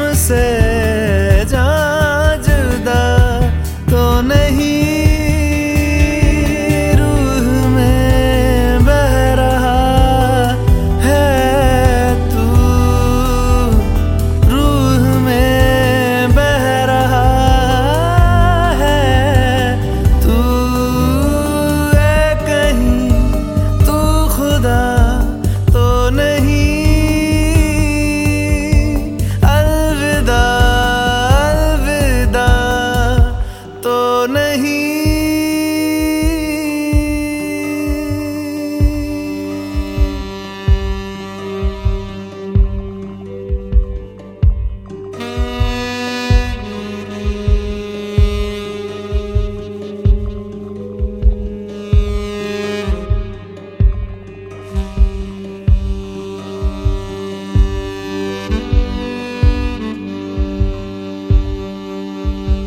जिस्म से जान जुदा तो नहीं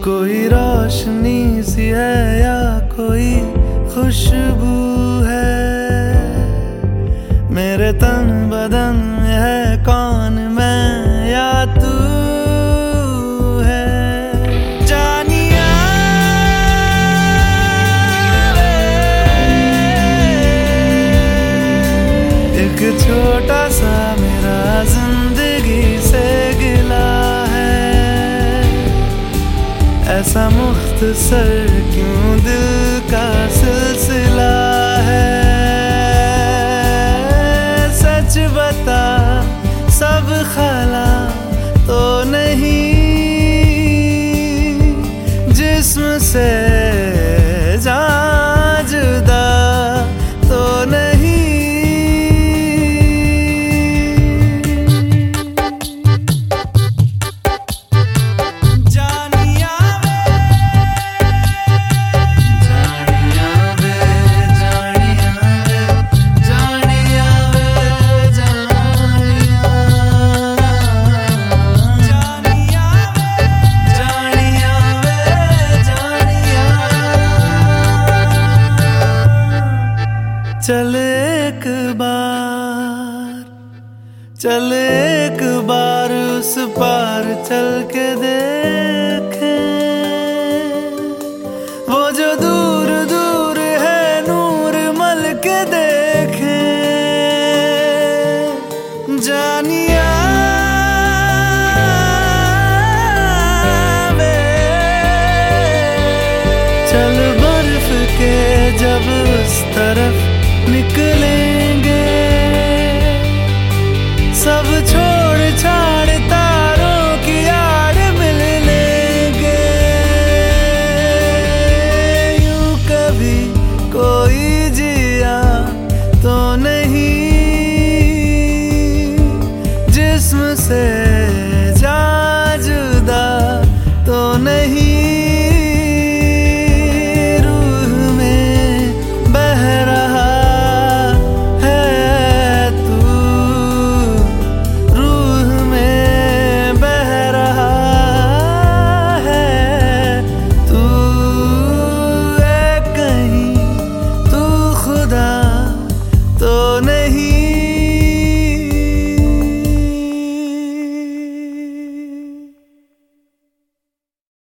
कोई रोशनी सी है या कोई खुशबू है? मेरे तन बदन में है कौन मैं या तू छोटा सा मेरा ज़िंदगी ऐसा मुख्तसर क्यों चल एक बार, चल एक बार उस पार चल के देखे। वो जो दूर दूर है नूर मल के देखे। जानिया चल बर्फ़ के जब उस तरफ़ निकलेंगे